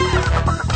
Bye.